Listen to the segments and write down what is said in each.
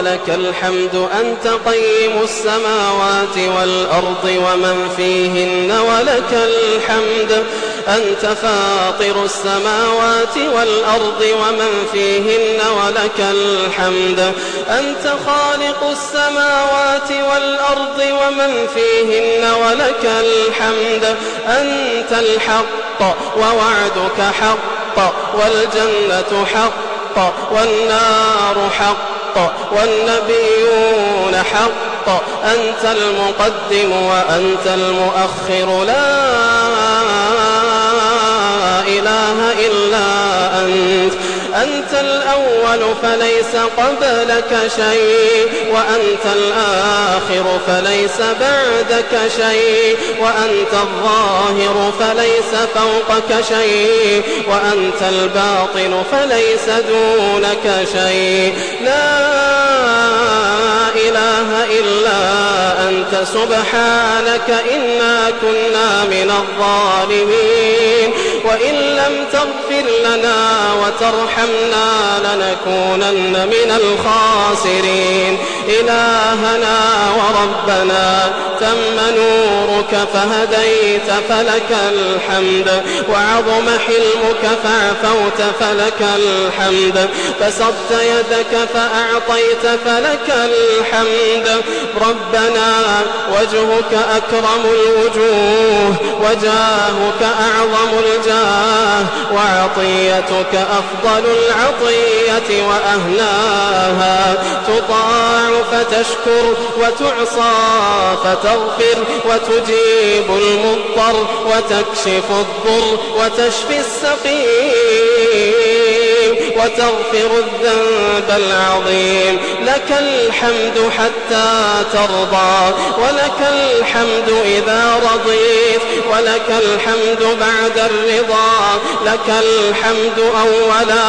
لك الحمد أنت قيم السماوات والأرض ومن فيهن ولك الحمد أنت فاطر السماوات والأرض ومن فيهن ولك الحمد أنت خالق السماوات والأرض ومن فيهن ولك الحمد أنت الحق ووعدك حق والجنة حق والنار حق والنبيون حق. أنت المقدم وأنت المؤخر. لا إله إلا أنت الأول فليس قبلك شيء وأنت الآخر فليس بعدك شيء وأنت الظاهر فليس فوقك شيء وأنت الباطن فليس دونك شيء. لا إله إلا أنت سبحانك إنا كنا من الظالمين. وإن لم تغفر لنا وترحمنا لنكونن من الخاسرين. إلهنا وربنا تم نورك فهديت فلك الحمد وعظم حلمك فعفوت فلك الحمد بسطت يدك فأعطيت فلك الحمد. ربنا وجهك أكرم الوجوه وجاهك أعظم الجاه وعطيتك أفضل العطية وأهلاها تطاع فتشكر وتعصى فتغفر وتجيب المضطر وتكشف الضر وتشفي السقيم وتغفر الذنب العظيم. لك الحمد حتى ترضى ولك الحمد إذا رضيت ولك الحمد بعد الرضا لك الحمد أولا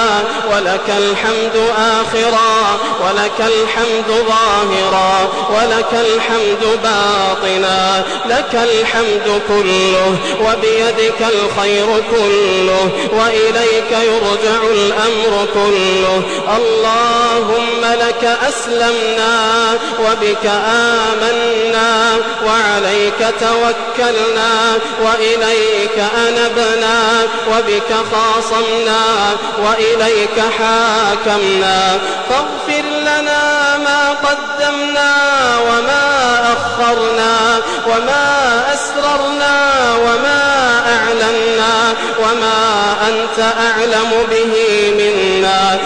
ولك الحمد آخرا ولك الحمد ظاهرا ولك الحمد باطنا لك الحمد كله وبيدك الخير كله وإليك يرجع الأمر كله. اللهم لك أسلمنا وبك آمنا وعليك توكلنا وإليك أنبنا وبك خاصمنا وإليك حاكمنا فاغفر لنا ما قدمنا وما أخرنا وما أسررنا وما أعلنا وما أنت أعلم به منا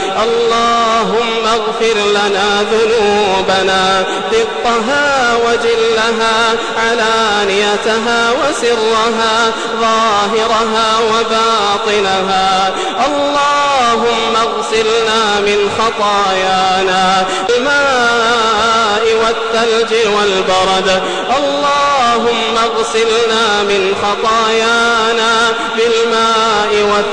اللهم اغفر لنا ذنوبنا دقها وجلها علانيتها وسرها ظاهرها وباطنها. اللهم اغسلنا من خطايانا الماء والثلج والبرد. اللهم اغسلنا من خطايانا بالماء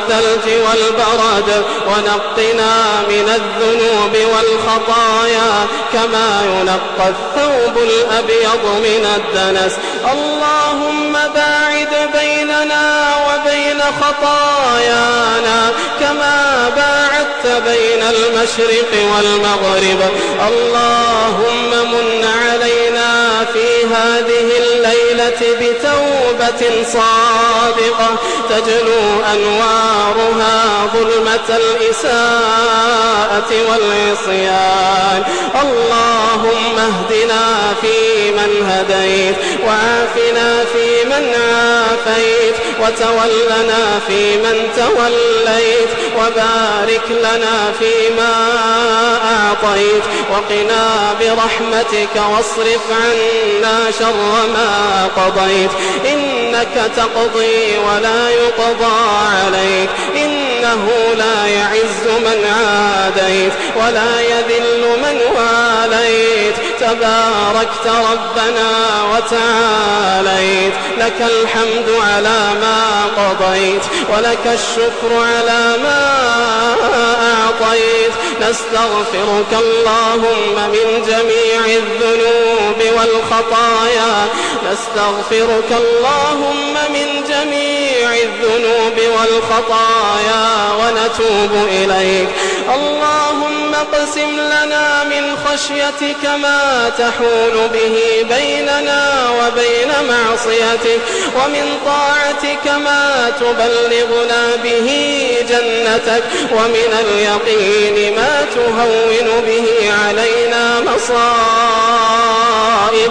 والثلج والبرد ونقنا من الذنوب والخطايا كما ينقى الثوب الأبيض من الدنس. اللهم باعد بيننا وبين خطايانا كما باعدت بين المشرق والمغرب. اللهم من علينا في هذه الليلة بتوبة صادقة تجلو أنوارها ظلمة الإساءة والعصيان. اللهم اهدنا فيمن هديت وعافنا فيمن عافيت. وتولنا فيمن توليت وبارك لنا فيما أعطيت وقنا برحمتك واصرف عنا شر ما قضيت إنك تقضي ولا يقضى عليك إنه لا يعز من عاديت ولا يذل من واليت تباركت ربنا وتعاليت لك الحمد على ما قضيت ولك الشكر على ما أعطيت. نستغفرك اللهم من جميع الذنوب والخطايا. نستغفرك اللهم من جميع الذنوب والخطايا. ونتوب إليك. اللهم أقسم لنا من خشيتك ما تحول به بيننا وبين معصيتك ومن طاعتك ما تبلغنا به جنتك ومن اليقين ما تهون به علينا مصائب.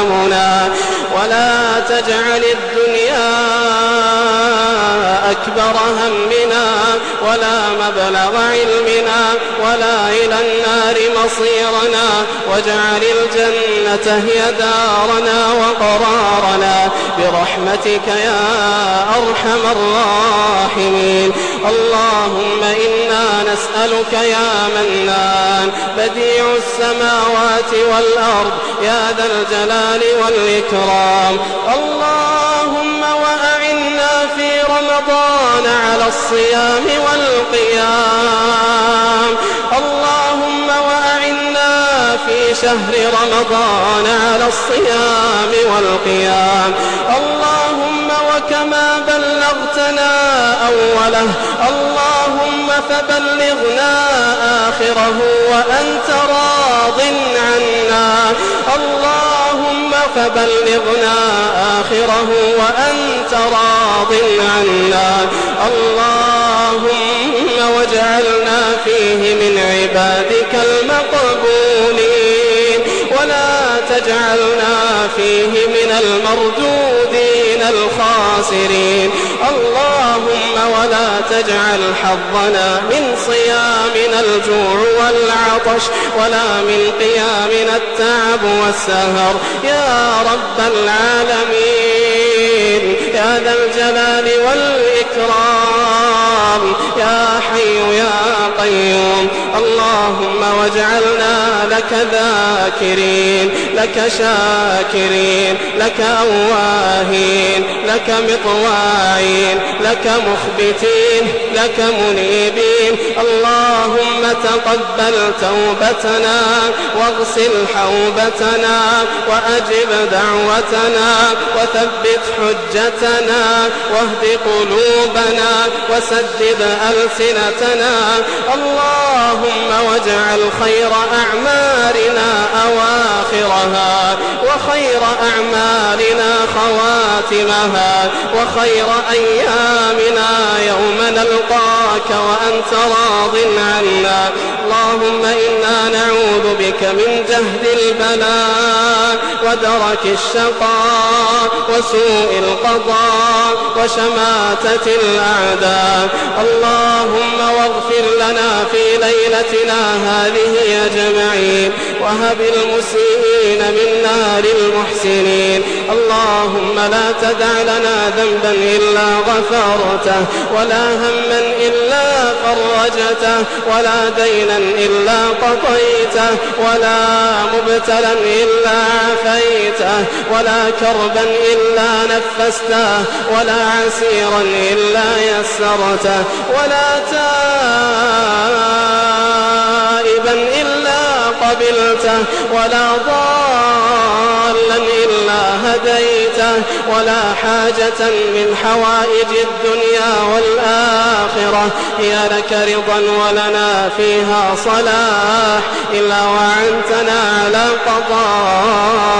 ولا تجعل الدنيا أكبر همنا ولا مبلغ علمنا ولا إلى النار مصيرنا واجعل الجنة هي دارنا وقرارنا برحمتك يا أرحم الراحمين اللهم إنا نسألك يا منان. بديع السماوات والأرض يا ذا الجلال والإكرام. اللهم وأعنا في رمضان على الصيام والقيام. اللهم وأعنا في شهر رمضان على الصيام والقيام. اللهم وكما بلغتنا أوله. اللهم فبلغنا آخره وأنت راض عنا. اللهم فبلغنا آخره وأنت راض عنا. اللهم واجعلنا فيه من عبادك المقبولين. ولا تجعلنا فيه من المردودين الخاسرين. اللهم ولا تجعل حظنا من صيامنا الجوع والعطش ولا من قيامنا التعب والسهر. يا رب العالمين يا ذا الجلال والإكرام يا حي يا قيوم. اللهم واجعلنا لك ذاكرين لك شاكرين لك أواهين لك مطواعين لك مخبتين لك منيبين. اللهم تقبل توبتنا واغسل حوبتنا وأجب دعوتنا وثبت حجتنا واهد قلوبنا وسدد ألسنتنا اللهم واجعل خير أواخرها وخير أعمالنا خواتمها وخير أيامنا يوم نلقاك وأنت راض عنا. اللهم إنا نعوذ بك من جهد البلاء ودرك الشقاء وسوء القضاء وشماتة الأعداء. اللهم واغفر لنا في ليلتنا هذه أجمعين. وهب المسيئين من نار المحسنين. اللهم لا تدع لنا ذنبا إلا غفرته ولا هما إلا فرجته ولا دينا إلا قضيته ولا مبتلا إلا عافيته ولا كربا إلا نفسته ولا عسيرا إلا يسرته ولا تائبا ولا ضالا إلا هديته ولا حاجة من حوائج الدنيا والآخرة. هي لك رضا ولنا فيها صلاح. إلا وعنتنا على قضائها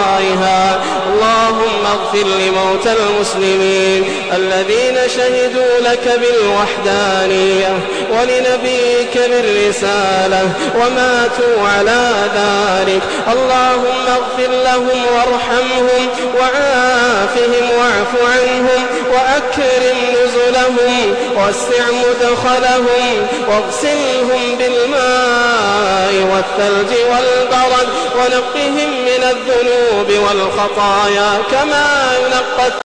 اللهم اغفر لموتى المسلمين الذين شهدوا لك بالوحدانية ولنبيك بالرسالة وماتوا على ذلك. اللهم اغفر لهم وارحمهم وعافهم. واعف عنهم وأكرم نزلهم واسع مدخلهم واغسلهم بالماء والثلج والبرد ونقهم من الذنوب والخطايا كما ينقى